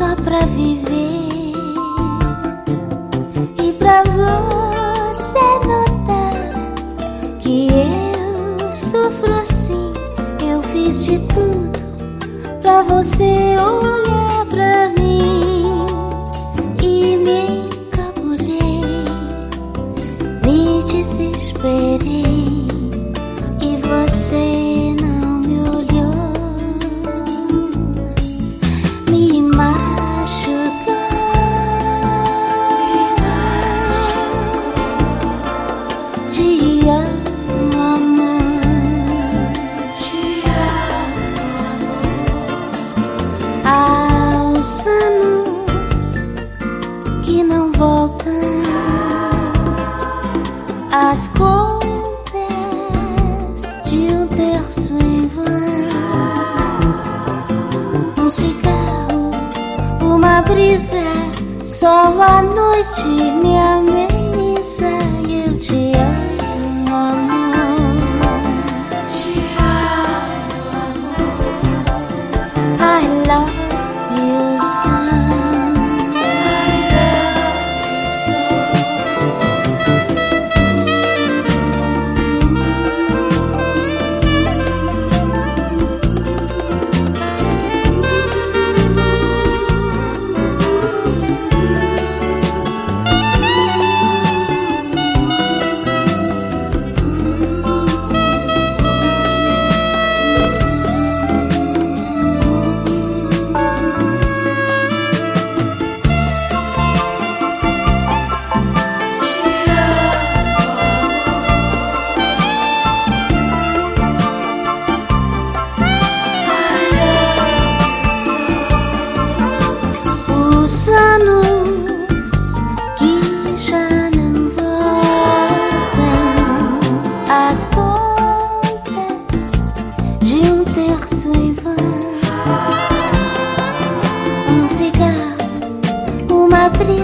só pra viver e pra você notar que eu sofro assim. Eu fiz de tudo pra você olhar pra mim e me encabulei, me desesperei. Uma brisa, só a noite me ama.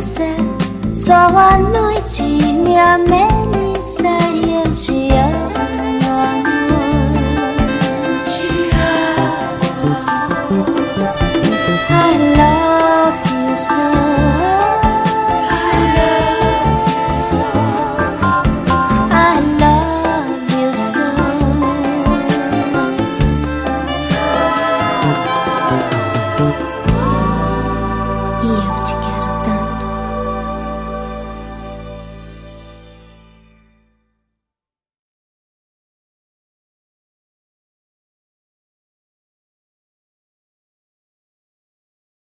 só a noite me amenizaria.